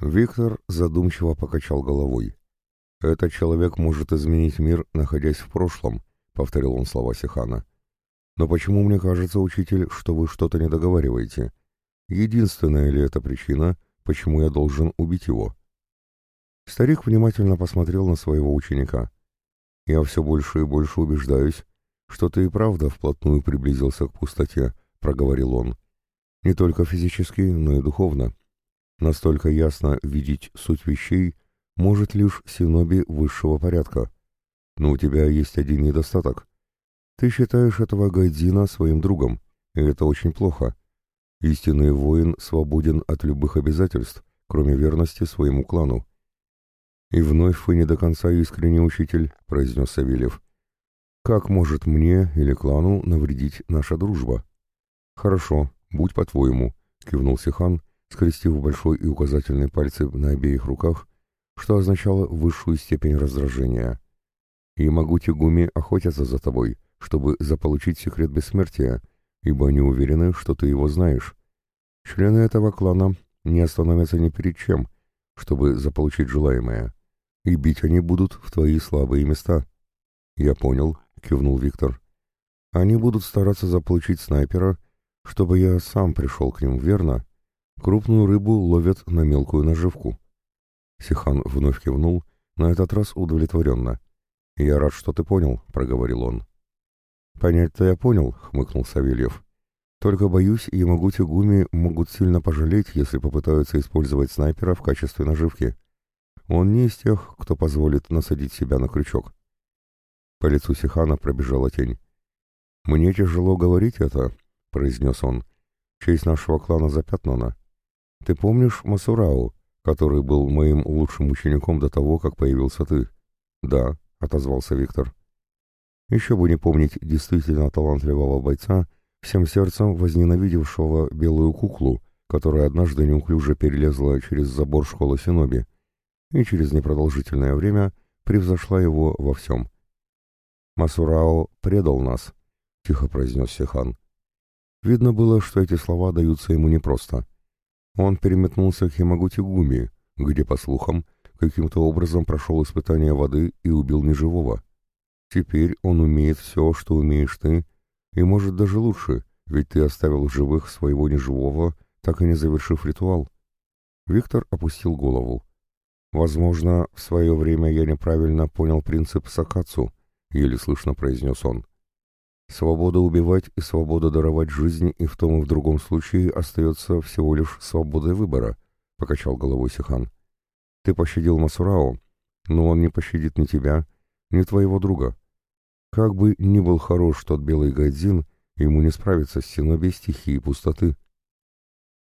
Виктор задумчиво покачал головой. «Этот человек может изменить мир, находясь в прошлом», — повторил он слова Сихана. «Но почему мне кажется, учитель, что вы что-то не договариваете? Единственная ли это причина, почему я должен убить его?» Старик внимательно посмотрел на своего ученика. «Я все больше и больше убеждаюсь, что ты и правда вплотную приблизился к пустоте», — проговорил он. «Не только физически, но и духовно. Настолько ясно видеть суть вещей может лишь синоби высшего порядка. Но у тебя есть один недостаток. Ты считаешь этого Гайдзина своим другом, и это очень плохо. Истинный воин свободен от любых обязательств, кроме верности своему клану. «И вновь вы не до конца искренний учитель», — произнес Савельев. «Как может мне или клану навредить наша дружба?» «Хорошо, будь по-твоему», — кивнул Сихан, скрестив большой и указательный пальцы на обеих руках что означало высшую степень раздражения. И могу Тигуми охотятся за тобой, чтобы заполучить секрет бессмертия, ибо они уверены, что ты его знаешь. Члены этого клана не остановятся ни перед чем, чтобы заполучить желаемое, и бить они будут в твои слабые места. Я понял, кивнул Виктор. Они будут стараться заполучить снайпера, чтобы я сам пришел к ним, верно? Крупную рыбу ловят на мелкую наживку. Сихан вновь кивнул, на этот раз удовлетворенно. «Я рад, что ты понял», — проговорил он. «Понять-то я понял», — хмыкнул Савельев. «Только, боюсь, Ямагути Гуми могут сильно пожалеть, если попытаются использовать снайпера в качестве наживки. Он не из тех, кто позволит насадить себя на крючок». По лицу Сихана пробежала тень. «Мне тяжело говорить это», — произнес он. «Честь нашего клана запятнана. Ты помнишь Масурау, который был моим лучшим учеником до того, как появился ты. Да, отозвался Виктор. Еще бы не помнить действительно талантливого бойца, всем сердцем возненавидевшего белую куклу, которая однажды неуклюже перелезла через забор школы Синоби, и через непродолжительное время превзошла его во всем. «Масурао предал нас», — тихо произнес Сихан. Видно было, что эти слова даются ему непросто. Он переметнулся к Химагути-Гуми, где, по слухам, каким-то образом прошел испытание воды и убил неживого. Теперь он умеет все, что умеешь ты, и может даже лучше, ведь ты оставил в живых своего неживого, так и не завершив ритуал. Виктор опустил голову. «Возможно, в свое время я неправильно понял принцип Сакацу», — еле слышно произнес он. Свобода убивать и свобода даровать жизнь и в том и в другом случае остается всего лишь свободой выбора, — покачал головой Сихан. Ты пощадил Масурао, но он не пощадит ни тебя, ни твоего друга. Как бы ни был хорош тот белый гайдзин, ему не справиться с синобией стихии пустоты.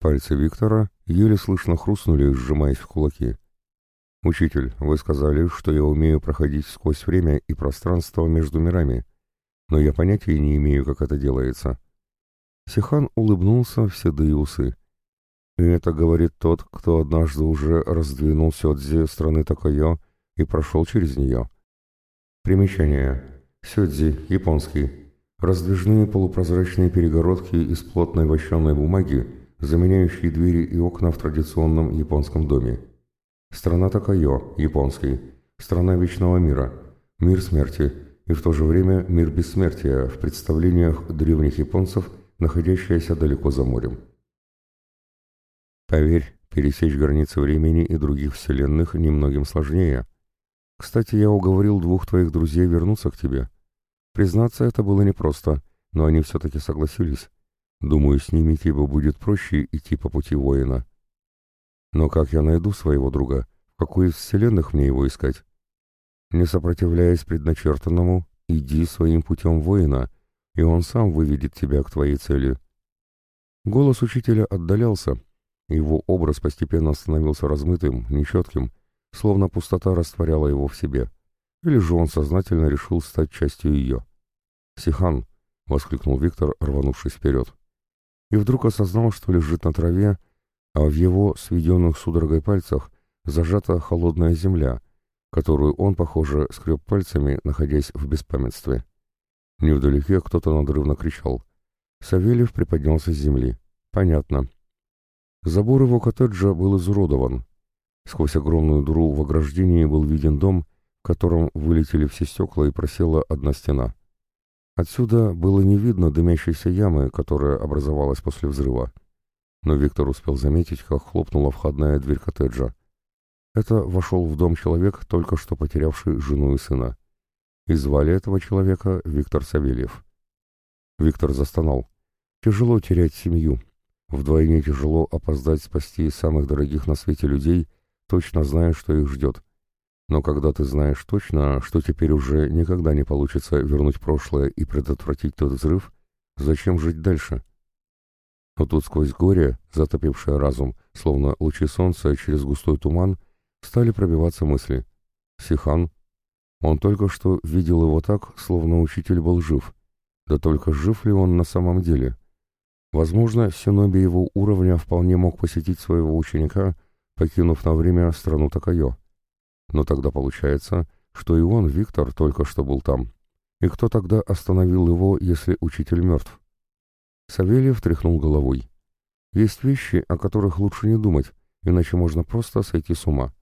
Пальцы Виктора еле слышно хрустнули, сжимаясь в кулаки. «Учитель, вы сказали, что я умею проходить сквозь время и пространство между мирами но я понятия не имею, как это делается. Сихан улыбнулся в седые усы. И это говорит тот, кто однажды уже раздвинул Сёдзи страны Такайо и прошел через нее. Примечание. Сёдзи, японский. Раздвижные полупрозрачные перегородки из плотной вощеной бумаги, заменяющие двери и окна в традиционном японском доме. Страна Такайо, японский. Страна вечного мира. Мир смерти и в то же время мир бессмертия в представлениях древних японцев, находящаяся далеко за морем. Поверь, пересечь границы времени и других вселенных немногим сложнее. Кстати, я уговорил двух твоих друзей вернуться к тебе. Признаться, это было непросто, но они все-таки согласились. Думаю, с ними тебе будет проще идти по пути воина. Но как я найду своего друга? В какой из вселенных мне его искать? Не сопротивляясь предначертанному, иди своим путем воина, и он сам выведет тебя к твоей цели. Голос учителя отдалялся, его образ постепенно становился размытым, нечетким, словно пустота растворяла его в себе. Или же он сознательно решил стать частью ее. «Сихан!» — воскликнул Виктор, рванувшись вперед. И вдруг осознал, что лежит на траве, а в его сведенных судорогой пальцах зажата холодная земля — которую он, похоже, скреб пальцами, находясь в беспамятстве. Невдалеке кто-то надрывно кричал. Савельев приподнялся с земли. Понятно. Забор его коттеджа был изуродован. Сквозь огромную дыру в ограждении был виден дом, в котором вылетели все стекла и просела одна стена. Отсюда было не видно дымящейся ямы, которая образовалась после взрыва. Но Виктор успел заметить, как хлопнула входная дверь коттеджа. Это вошел в дом человек, только что потерявший жену и сына. И звали этого человека Виктор Савельев. Виктор застонал. Тяжело терять семью. Вдвойне тяжело опоздать спасти самых дорогих на свете людей, точно зная, что их ждет. Но когда ты знаешь точно, что теперь уже никогда не получится вернуть прошлое и предотвратить тот взрыв, зачем жить дальше? Но тут сквозь горе, затопившее разум, словно лучи солнца через густой туман, стали пробиваться мысли. Сихан. Он только что видел его так, словно учитель был жив. Да только жив ли он на самом деле? Возможно, Синоби его уровня вполне мог посетить своего ученика, покинув на время страну Такайо. Но тогда получается, что и он, Виктор, только что был там. И кто тогда остановил его, если учитель мертв? Савельев тряхнул головой. Есть вещи, о которых лучше не думать, иначе можно просто сойти с ума.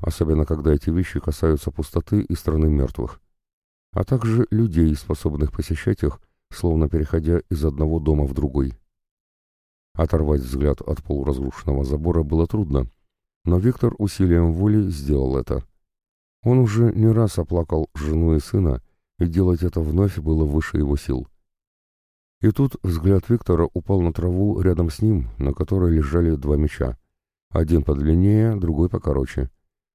Особенно, когда эти вещи касаются пустоты и страны мертвых. А также людей, способных посещать их, словно переходя из одного дома в другой. Оторвать взгляд от полуразрушенного забора было трудно, но Виктор усилием воли сделал это. Он уже не раз оплакал жену и сына, и делать это вновь было выше его сил. И тут взгляд Виктора упал на траву рядом с ним, на которой лежали два меча. Один подлиннее, другой покороче.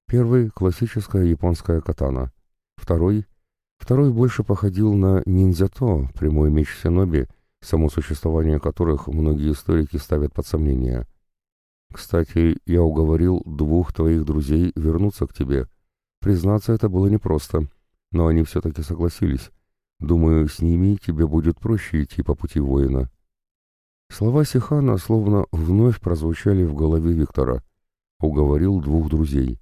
Первый — классическая японская катана. Второй — второй больше походил на ниндзято, прямой меч Синоби, само существование которых многие историки ставят под сомнение. Кстати, я уговорил двух твоих друзей вернуться к тебе — Признаться, это было непросто, но они все-таки согласились. Думаю, с ними тебе будет проще идти по пути воина. Слова Сихана словно вновь прозвучали в голове Виктора. Уговорил двух друзей.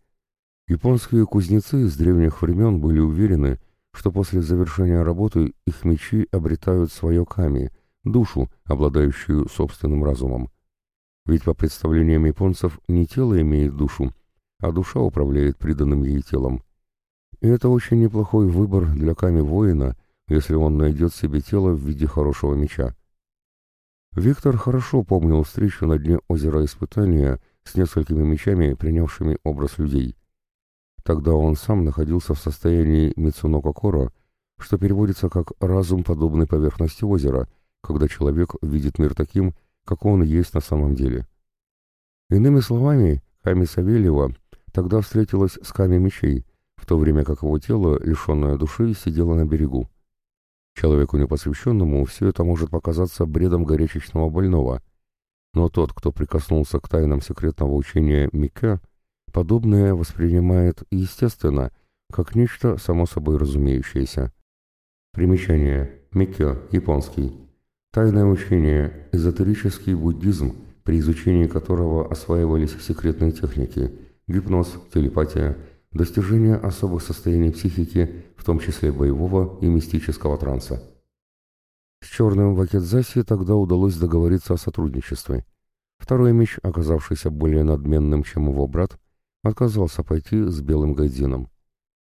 Японские кузнецы с древних времен были уверены, что после завершения работы их мечи обретают свое ками, душу, обладающую собственным разумом. Ведь по представлениям японцев не тело имеет душу, а душа управляет приданным ей телом. И это очень неплохой выбор для Ками-воина, если он найдет себе тело в виде хорошего меча. Виктор хорошо помнил встречу на дне озера Испытания с несколькими мечами, принявшими образ людей. Тогда он сам находился в состоянии Мицуноко Коро, что переводится как «разум, подобный поверхности озера», когда человек видит мир таким, как он есть на самом деле. Иными словами, Ками Савельева Тогда встретилась с камень мечей, в то время как его тело, лишенное души, сидело на берегу. Человеку непосвященному все это может показаться бредом горячечного больного, но тот, кто прикоснулся к тайнам секретного учения Мика, подобное воспринимает естественно, как нечто само собой разумеющееся. Примечание. Микё, японский. Тайное учение, эзотерический буддизм, при изучении которого осваивались секретные техники – гипноз, телепатия, достижение особых состояний психики, в том числе боевого и мистического транса. С черным Вакидзаси тогда удалось договориться о сотрудничестве. Второй меч, оказавшийся более надменным, чем его брат, отказался пойти с белым гайдзином.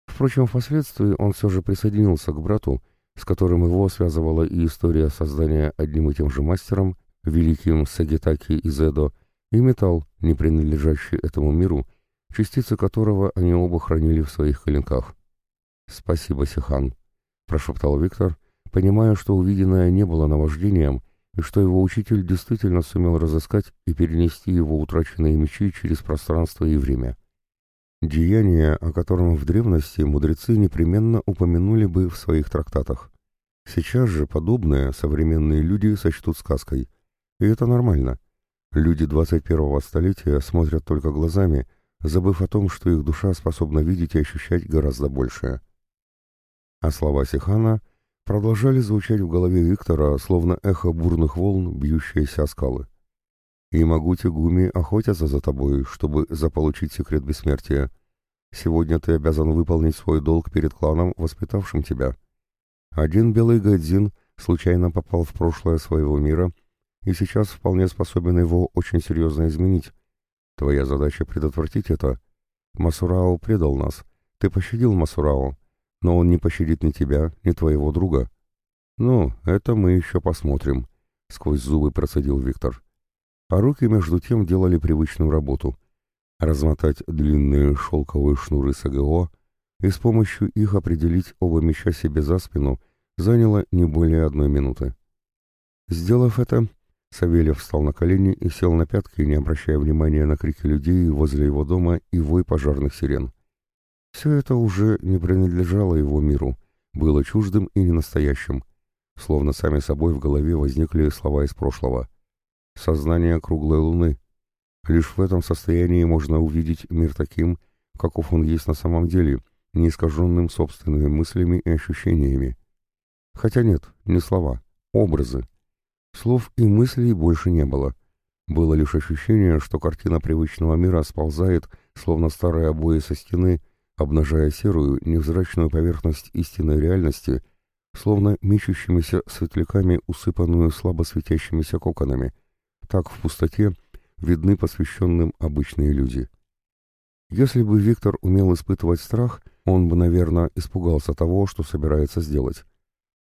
Впрочем, впоследствии он все же присоединился к брату, с которым его связывала и история создания одним и тем же мастером, великим Сагитаки Изедо, и металл, не принадлежащий этому миру, частицы которого они оба хранили в своих коленках. «Спасибо, Сихан», — прошептал Виктор, понимая, что увиденное не было наваждением, и что его учитель действительно сумел разыскать и перенести его утраченные мечи через пространство и время. Деяние, о котором в древности мудрецы непременно упомянули бы в своих трактатах. Сейчас же подобное современные люди сочтут сказкой. И это нормально. Люди 21-го столетия смотрят только глазами, забыв о том, что их душа способна видеть и ощущать гораздо большее. А слова Сихана продолжали звучать в голове Виктора, словно эхо бурных волн, бьющиеся о скалы. «И могу Тегуми охотятся за тобой, чтобы заполучить секрет бессмертия. Сегодня ты обязан выполнить свой долг перед кланом, воспитавшим тебя. Один белый Гадзин случайно попал в прошлое своего мира и сейчас вполне способен его очень серьезно изменить, Твоя задача предотвратить это Масурао предал нас. Ты пощадил Масурао, но он не пощадит ни тебя, ни твоего друга». «Ну, это мы еще посмотрим», — сквозь зубы процедил Виктор. А руки между тем делали привычную работу — размотать длинные шелковые шнуры СГО и с помощью их определить оба меча себе за спину заняло не более одной минуты. Сделав это, Савельев встал на колени и сел на пятки, не обращая внимания на крики людей возле его дома и вой пожарных сирен. Все это уже не принадлежало его миру, было чуждым и ненастоящим. Словно сами собой в голове возникли слова из прошлого. «Сознание круглой луны. Лишь в этом состоянии можно увидеть мир таким, каков он есть на самом деле, не искаженным собственными мыслями и ощущениями. Хотя нет, не слова, образы. Слов и мыслей больше не было. Было лишь ощущение, что картина привычного мира сползает, словно старые обои со стены, обнажая серую, невзрачную поверхность истинной реальности, словно мечущимися светляками, усыпанную слабо светящимися коконами. Так в пустоте видны посвященным обычные люди. Если бы Виктор умел испытывать страх, он бы, наверное, испугался того, что собирается сделать.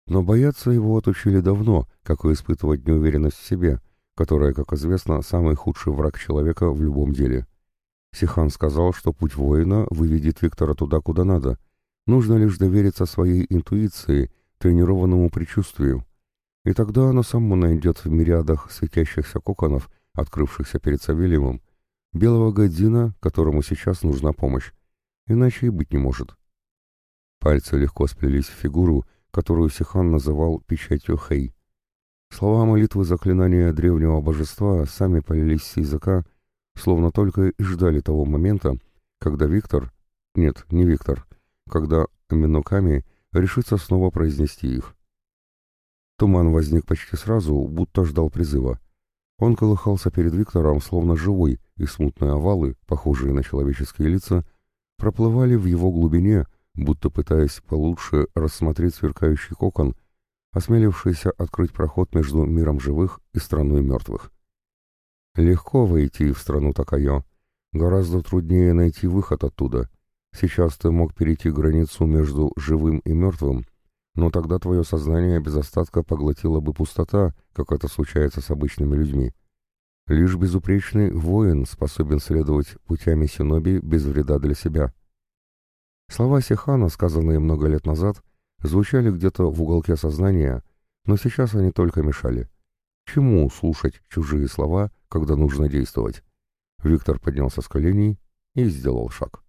Но бояться его отучили давно, как и испытывать неуверенность в себе, которая, как известно, самый худший враг человека в любом деле. Сихан сказал, что путь воина выведет Виктора туда, куда надо. Нужно лишь довериться своей интуиции, тренированному предчувствию. И тогда оно само найдет в мириадах светящихся коконов, открывшихся перед Савельевым, белого година, которому сейчас нужна помощь. Иначе и быть не может. Пальцы легко сплелись в фигуру, которую Сихан называл печатью Хэй. Слова молитвы заклинания древнего божества сами полились с языка, словно только и ждали того момента, когда Виктор, нет, не Виктор, когда Минуками решится снова произнести их. Туман возник почти сразу, будто ждал призыва. Он колыхался перед Виктором, словно живой, и смутные овалы, похожие на человеческие лица, проплывали в его глубине, будто пытаясь получше рассмотреть сверкающий кокон, осмелившийся открыть проход между миром живых и страной мертвых. Легко войти в страну Такайо, гораздо труднее найти выход оттуда. Сейчас ты мог перейти границу между живым и мертвым, но тогда твое сознание без остатка поглотила бы пустота, как это случается с обычными людьми. Лишь безупречный воин способен следовать путями синоби без вреда для себя. Слова Сихана, сказанные много лет назад, звучали где-то в уголке сознания, но сейчас они только мешали. Чему слушать чужие слова, когда нужно действовать? Виктор поднялся с коленей и сделал шаг.